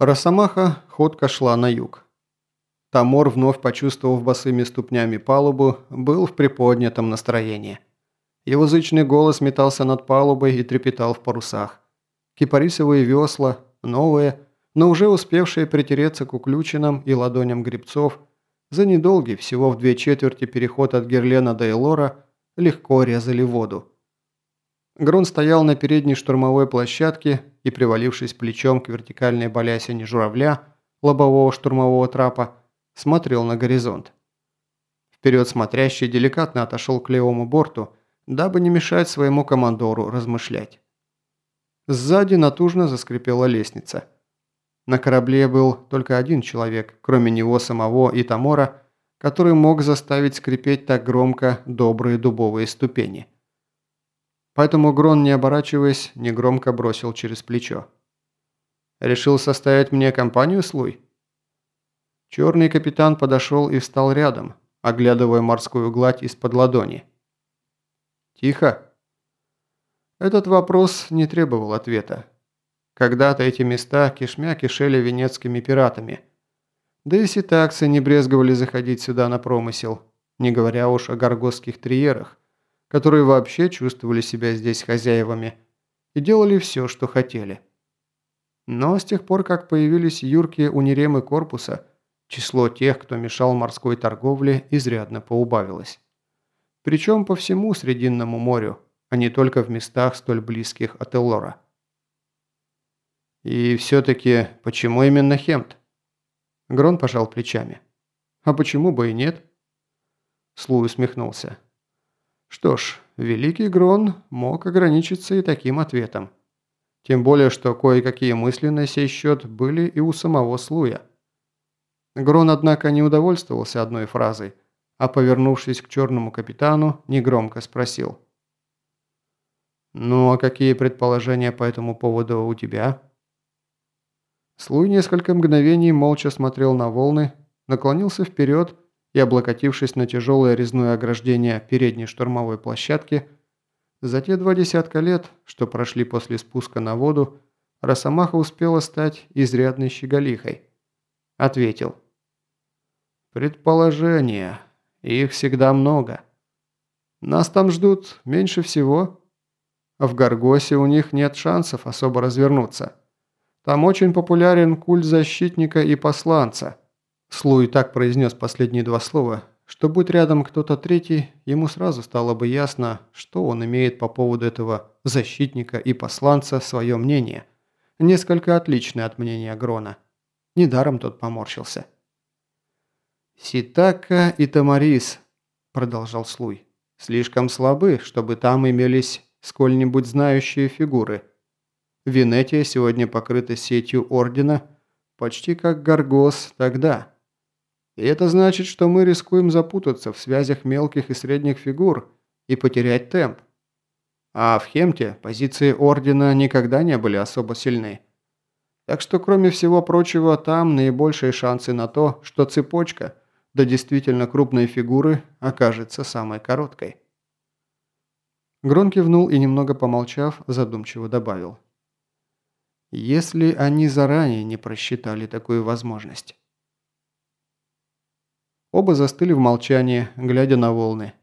Росомаха ходко шла на юг. Тамор, вновь почувствовав босыми ступнями палубу, был в приподнятом настроении. Его зычный голос метался над палубой и трепетал в парусах. Кипарисовые весла, новые, но уже успевшие притереться к уключенным и ладоням грибцов, за недолгий, всего в две четверти переход от Герлена до Элора, легко резали воду. Грун стоял на передней штурмовой площадке и, привалившись плечом к вертикальной балясине журавля, лобового штурмового трапа, смотрел на горизонт. Вперед смотрящий деликатно отошел к левому борту, дабы не мешать своему командору размышлять. Сзади натужно заскрипела лестница. На корабле был только один человек, кроме него самого и Тамора, который мог заставить скрипеть так громко добрые дубовые ступени – Поэтому Грон, не оборачиваясь, негромко бросил через плечо. «Решил составить мне компанию, Слуй?» Черный капитан подошел и встал рядом, оглядывая морскую гладь из-под ладони. «Тихо!» Этот вопрос не требовал ответа. Когда-то эти места кишмя кишели венецкими пиратами. Да и ситаксы не брезговали заходить сюда на промысел, не говоря уж о горгосских триерах, которые вообще чувствовали себя здесь хозяевами и делали все, что хотели. Но с тех пор, как появились юркие униремы корпуса, число тех, кто мешал морской торговле, изрядно поубавилось. Причем по всему Срединному морю, а не только в местах, столь близких от Эллора. И все-таки, почему именно Хемт? Грон пожал плечами. А почему бы и нет? Слуй усмехнулся. Что ж, Великий Грон мог ограничиться и таким ответом. Тем более, что кое-какие мысли на сей счет были и у самого Слуя. Грон, однако, не удовольствовался одной фразой, а, повернувшись к черному капитану, негромко спросил. «Ну, а какие предположения по этому поводу у тебя?» Слуй несколько мгновений молча смотрел на волны, наклонился вперед и, облокотившись на тяжелое резное ограждение передней штурмовой площадки, за те два десятка лет, что прошли после спуска на воду, Росомаха успела стать изрядной щеголихой. Ответил. «Предположения. Их всегда много. Нас там ждут меньше всего. В Гаргосе у них нет шансов особо развернуться. Там очень популярен культ защитника и посланца. Слуй так произнес последние два слова, что будь рядом кто-то третий, ему сразу стало бы ясно, что он имеет по поводу этого защитника и посланца свое мнение, несколько отличное от мнения Грона. Недаром тот поморщился. «Ситака и Тамарис», – продолжал Слуй, – «слишком слабы, чтобы там имелись сколь-нибудь знающие фигуры. Венетия сегодня покрыта сетью Ордена, почти как Гаргос тогда». И это значит, что мы рискуем запутаться в связях мелких и средних фигур и потерять темп. А в Хемте позиции Ордена никогда не были особо сильны. Так что, кроме всего прочего, там наибольшие шансы на то, что цепочка до действительно крупной фигуры окажется самой короткой. Грон кивнул и, немного помолчав, задумчиво добавил. «Если они заранее не просчитали такую возможность». Оба застыли в молчании, глядя на волны.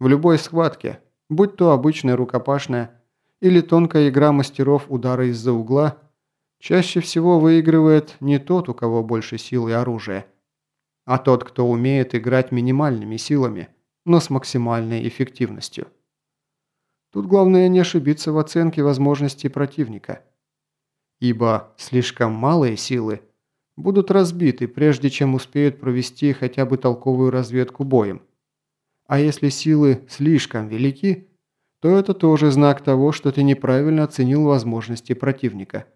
В любой схватке, будь то обычная рукопашная или тонкая игра мастеров удара из-за угла, чаще всего выигрывает не тот, у кого больше сил и оружия, а тот, кто умеет играть минимальными силами, но с максимальной эффективностью. Тут главное не ошибиться в оценке возможностей противника. Ибо слишком малые силы – будут разбиты, прежде чем успеют провести хотя бы толковую разведку боем. А если силы слишком велики, то это тоже знак того, что ты неправильно оценил возможности противника.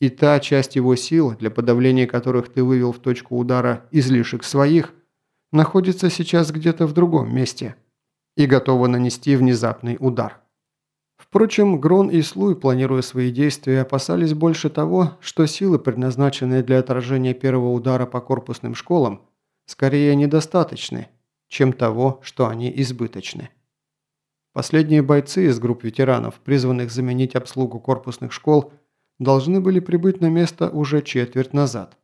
И та часть его сил, для подавления которых ты вывел в точку удара излишек своих, находится сейчас где-то в другом месте и готова нанести внезапный удар. Впрочем, Грон и Слуй, планируя свои действия, опасались больше того, что силы, предназначенные для отражения первого удара по корпусным школам, скорее недостаточны, чем того, что они избыточны. Последние бойцы из групп ветеранов, призванных заменить обслугу корпусных школ, должны были прибыть на место уже четверть назад.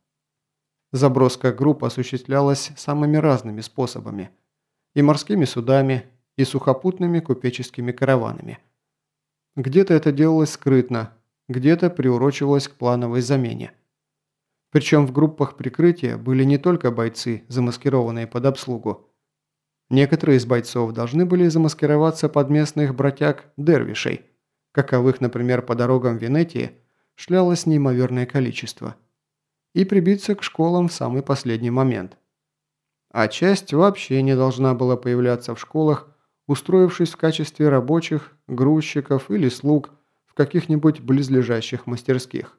Заброска групп осуществлялась самыми разными способами. И морскими судами, и сухопутными купеческими караванами. Где-то это делалось скрытно, где-то приурочивалось к плановой замене. Причем в группах прикрытия были не только бойцы, замаскированные под обслугу. Некоторые из бойцов должны были замаскироваться под местных братьяк-дервишей, каковых, например, по дорогам Венетии шлялось неимоверное количество, и прибиться к школам в самый последний момент. А часть вообще не должна была появляться в школах, устроившись в качестве рабочих, грузчиков или слуг в каких-нибудь близлежащих мастерских.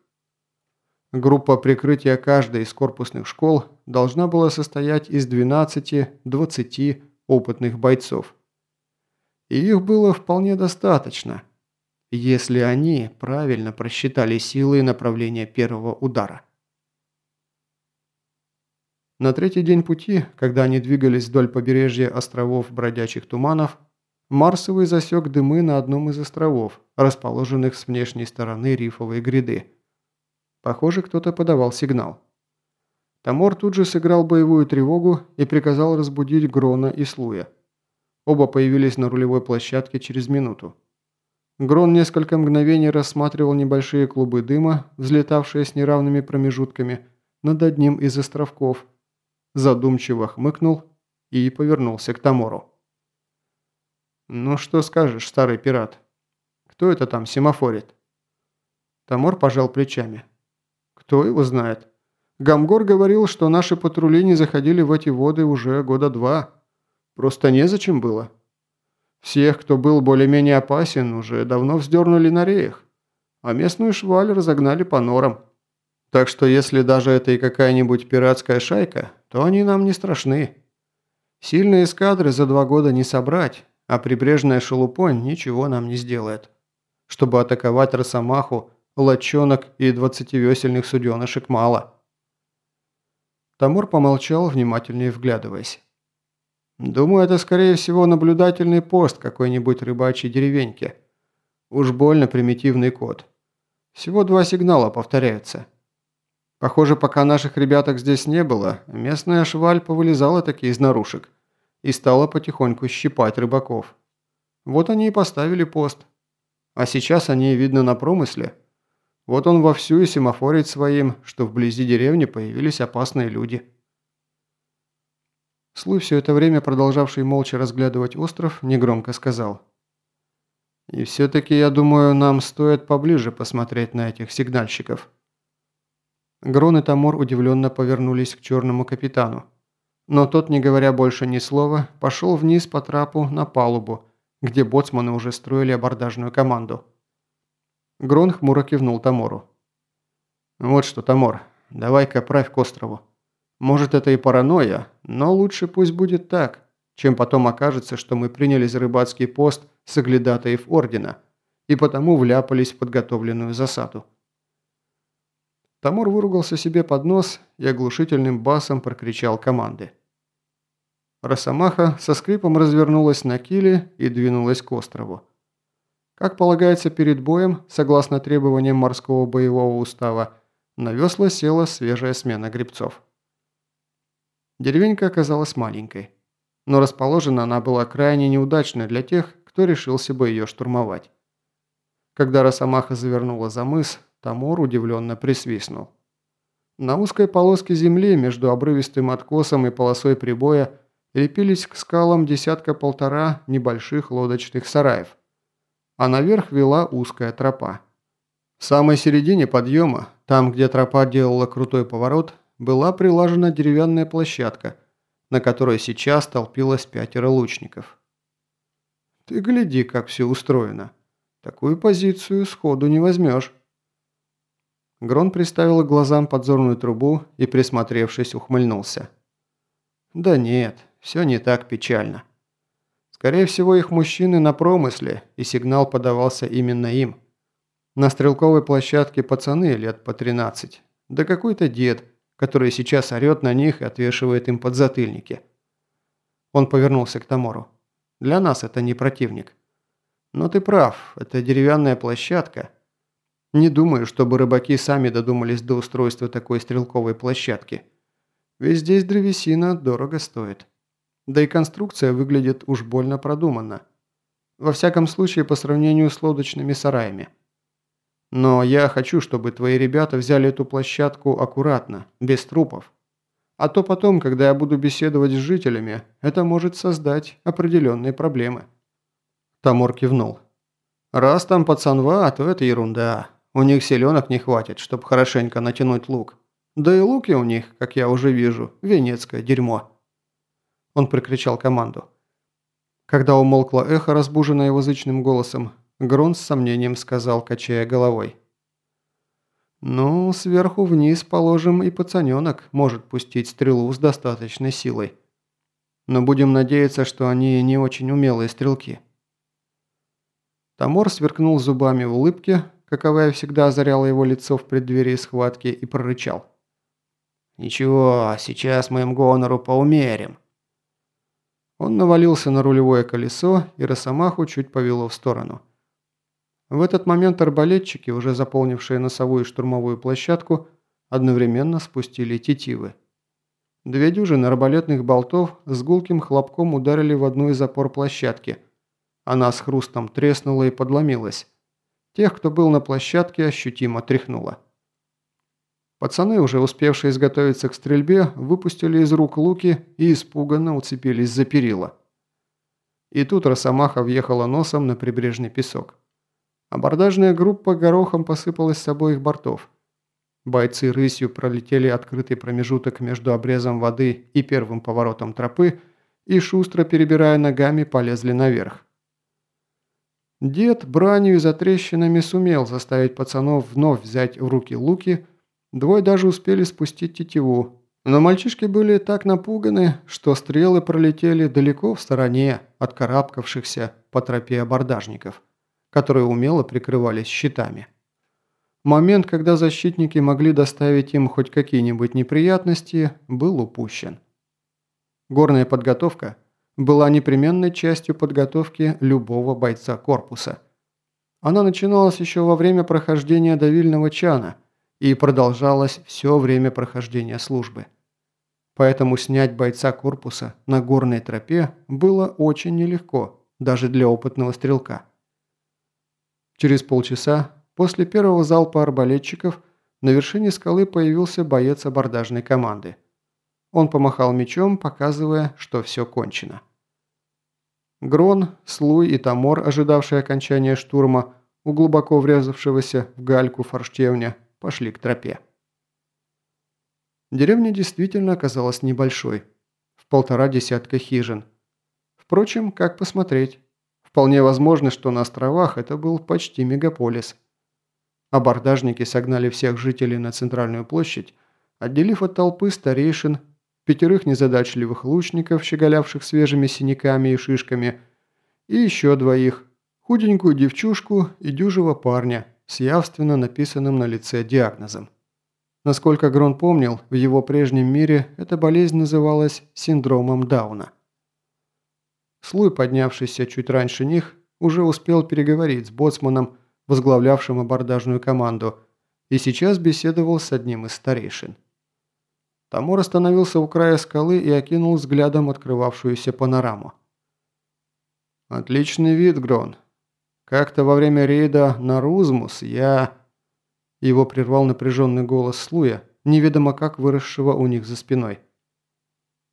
Группа прикрытия каждой из корпусных школ должна была состоять из 12-20 опытных бойцов. И их было вполне достаточно, если они правильно просчитали силы и направление первого удара. На третий день пути, когда они двигались вдоль побережья островов Бродячих Туманов, Марсовый засек дымы на одном из островов, расположенных с внешней стороны рифовой гряды. Похоже, кто-то подавал сигнал. Тамор тут же сыграл боевую тревогу и приказал разбудить Грона и Слуя. Оба появились на рулевой площадке через минуту. Грон несколько мгновений рассматривал небольшие клубы дыма, взлетавшие с неравными промежутками, над одним из островков, задумчиво хмыкнул и повернулся к Тамору. «Ну что скажешь, старый пират? Кто это там семафорит?» Тамор пожал плечами. Кто его знает? Гамгор говорил, что наши патрули не заходили в эти воды уже года два. Просто незачем было. Всех, кто был более-менее опасен, уже давно вздернули на реях, а местную шваль разогнали по норам. Так что если даже это и какая-нибудь пиратская шайка, то они нам не страшны. Сильные эскадры за два года не собрать, а прибрежная шелупонь ничего нам не сделает. Чтобы атаковать Росомаху, лодчонок и двадцативесельных суденышек мало». Тамур помолчал, внимательнее вглядываясь. «Думаю, это, скорее всего, наблюдательный пост какой-нибудь рыбачьей деревеньки. Уж больно примитивный код. Всего два сигнала повторяются. Похоже, пока наших ребяток здесь не было, местная шваль повылезала такие из нарушек и стала потихоньку щипать рыбаков. Вот они и поставили пост. А сейчас они, видно, на промысле – вот он вовсю и семафорит своим, что вблизи деревни появились опасные люди. Слуй, все это время продолжавший молча разглядывать остров, негромко сказал. «И все-таки, я думаю, нам стоит поближе посмотреть на этих сигнальщиков». Грон и Тамор удивленно повернулись к черному капитану. Но тот, не говоря больше ни слова, пошел вниз по трапу на палубу, где боцманы уже строили абордажную команду. Грон хмуро кивнул Тамору. «Вот что, Тамор, давай-ка правь к острову. Может, это и паранойя, но лучше пусть будет так, чем потом окажется, что мы приняли за рыбацкий пост соглядатаев Ордена и потому вляпались в подготовленную засаду». Тамор выругался себе под нос и оглушительным басом прокричал команды. Росомаха со скрипом развернулась на киле и двинулась к острову. Как полагается перед боем, согласно требованиям морского боевого устава, на весла села свежая смена грибцов. Деревенька оказалась маленькой, но расположена она была крайне неудачной для тех, кто решился бы ее штурмовать. Когда Росомаха завернула за мыс, Тамор удивленно присвистнул. На узкой полоске земли между обрывистым откосом и полосой прибоя лепились к скалам десятка-полтора небольших лодочных сараев а наверх вела узкая тропа. В самой середине подъема, там, где тропа делала крутой поворот, была прилажена деревянная площадка, на которой сейчас толпилось пятеро лучников. «Ты гляди, как все устроено. Такую позицию сходу не возьмешь». Грон приставил к глазам подзорную трубу и, присмотревшись, ухмыльнулся. «Да нет, все не так печально. Скорее всего, их мужчины на промысле, и сигнал подавался именно им. На стрелковой площадке пацаны лет по 13. Да какой-то дед, который сейчас орет на них и отвешивает им подзатыльники. Он повернулся к Тамору. Для нас это не противник. Но ты прав, это деревянная площадка. Не думаю, чтобы рыбаки сами додумались до устройства такой стрелковой площадки. Ведь здесь древесина дорого стоит. Да и конструкция выглядит уж больно продуманно. Во всяком случае, по сравнению с лодочными сараями. Но я хочу, чтобы твои ребята взяли эту площадку аккуратно, без трупов. А то потом, когда я буду беседовать с жителями, это может создать определенные проблемы». Тамор кивнул. «Раз там пацанва, то это ерунда. У них селенок не хватит, чтобы хорошенько натянуть лук. Да и луки у них, как я уже вижу, венецкое дерьмо». Он прикричал команду. Когда умолкло эхо, разбуженное его зычным голосом, Грон с сомнением сказал, качая головой. «Ну, сверху вниз, положим, и пацаненок может пустить стрелу с достаточной силой. Но будем надеяться, что они не очень умелые стрелки». Тамор сверкнул зубами в улыбке, каковая всегда озаряла его лицо в преддверии схватки, и прорычал. «Ничего, сейчас мы им гонору поумерим». Он навалился на рулевое колесо, и Росомаху чуть повело в сторону. В этот момент арбалетчики, уже заполнившие носовую штурмовую площадку, одновременно спустили тетивы. Две дюжины арбалетных болтов с гулким хлопком ударили в одну из опор площадки. Она с хрустом треснула и подломилась. Тех, кто был на площадке, ощутимо тряхнуло. Пацаны, уже успевшие изготовиться к стрельбе, выпустили из рук луки и испуганно уцепились за перила. И тут Росомаха въехала носом на прибрежный песок. Абордажная группа горохом посыпалась с обоих бортов. Бойцы рысью пролетели открытый промежуток между обрезом воды и первым поворотом тропы и, шустро перебирая ногами, полезли наверх. Дед бранью и затрещинами сумел заставить пацанов вновь взять в руки луки, двое даже успели спустить тетиву, но мальчишки были так напуганы, что стрелы пролетели далеко в стороне от карабкавшихся по тропе абордажников которые умело прикрывались щитами. Момент, когда защитники могли доставить им хоть какие-нибудь неприятности, был упущен. Горная подготовка была непременной частью подготовки любого бойца корпуса. Она начиналась еще во время прохождения давильного чана и продолжалась все время прохождения службы. Поэтому снять бойца корпуса на горной тропе было очень нелегко, даже для опытного стрелка. Через полчаса, после первого залпа арбалетчиков, на вершине скалы появился боец абордажной команды. Он помахал мечом, показывая, что все кончено. Грон, Слуй и Тамор, ожидавшие окончания штурма, у глубоко врезавшегося в гальку форштевня, пошли к тропе. Деревня действительно оказалась небольшой, в полтора десятка хижин. Впрочем, как посмотреть. Вполне возможно, что на островах это был почти мегаполис. Абордажники согнали всех жителей на центральную площадь, отделив от толпы старейшин, пятерых незадачливых лучников, щеголявших свежими синяками и шишками, и еще двоих, худенькую девчушку и дюжего парня с явственно написанным на лице диагнозом. Насколько Грон помнил, в его прежнем мире эта болезнь называлась синдромом Дауна – Слуй, поднявшийся чуть раньше них, уже успел переговорить с боцманом, возглавлявшим абордажную команду, и сейчас беседовал с одним из старейшин. Тамор остановился у края скалы и окинул взглядом открывавшуюся панораму. «Отличный вид, Грон. Как-то во время рейда на Рузмус я...» Его прервал напряженный голос Слуя, неведомо как выросшего у них за спиной.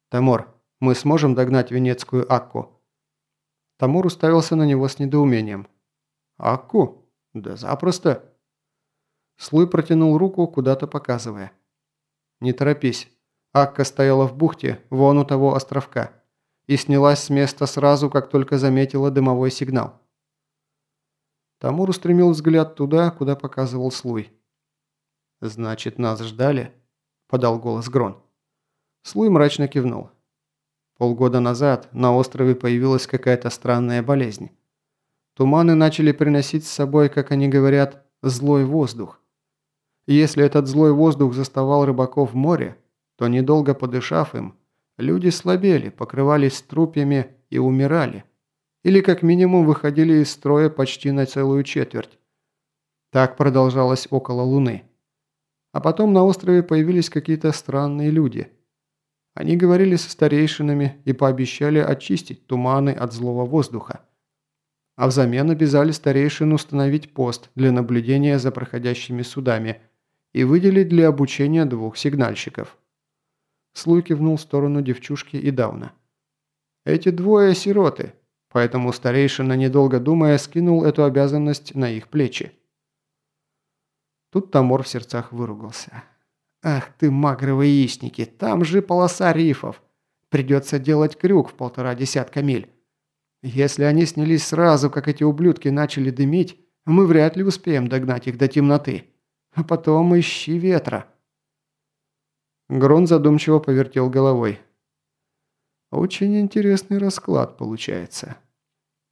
«Тамор, мы сможем догнать венецкую Акку?» Тамур уставился на него с недоумением. «Акку? Да запросто!» Слуй протянул руку, куда-то показывая. «Не торопись. Акка стояла в бухте, вон у того островка, и снялась с места сразу, как только заметила дымовой сигнал». Тамур устремил взгляд туда, куда показывал Слуй. «Значит, нас ждали?» – подал голос Грон. Слуй мрачно кивнул. Полгода назад на острове появилась какая-то странная болезнь. Туманы начали приносить с собой, как они говорят, злой воздух. И если этот злой воздух заставал рыбаков в море, то недолго подышав им, люди слабели, покрывались трупьями и умирали. Или как минимум выходили из строя почти на целую четверть. Так продолжалось около Луны. А потом на острове появились какие-то странные люди. Они говорили со старейшинами и пообещали очистить туманы от злого воздуха. А взамен обязали старейшин установить пост для наблюдения за проходящими судами и выделить для обучения двух сигнальщиков. Слуй кивнул в сторону девчушки и Дауна. «Эти двое сироты, поэтому старейшина, недолго думая, скинул эту обязанность на их плечи. Тут Тамор в сердцах выругался. «Ах ты, магровые яичники, там же полоса рифов. Придется делать крюк в полтора десятка миль. Если они снялись сразу, как эти ублюдки начали дымить, мы вряд ли успеем догнать их до темноты. А потом ищи ветра». Грон задумчиво повертел головой. «Очень интересный расклад получается».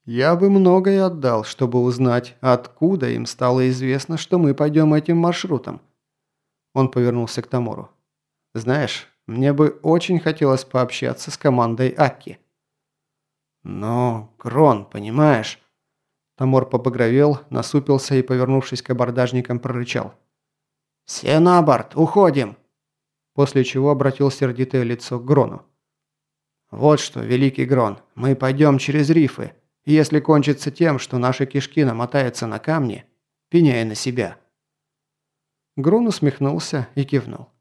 Я бы многое отдал, чтобы узнать, откуда им стало известно, что мы пойдем этим маршрутом. Он повернулся к Тамору. Знаешь, мне бы очень хотелось пообщаться с командой Акки. Но, Крон, понимаешь... Тамор побагровел, насупился и, повернувшись к абордажникам, прорычал. «Все на борт, уходим!» После чего обратил сердитое лицо к Грону. «Вот что, великий Грон, мы пойдем через рифы. Если кончится тем, что наши кишки намотаются на камни, пеняй на себя». Грун усмехнулся и кивнул.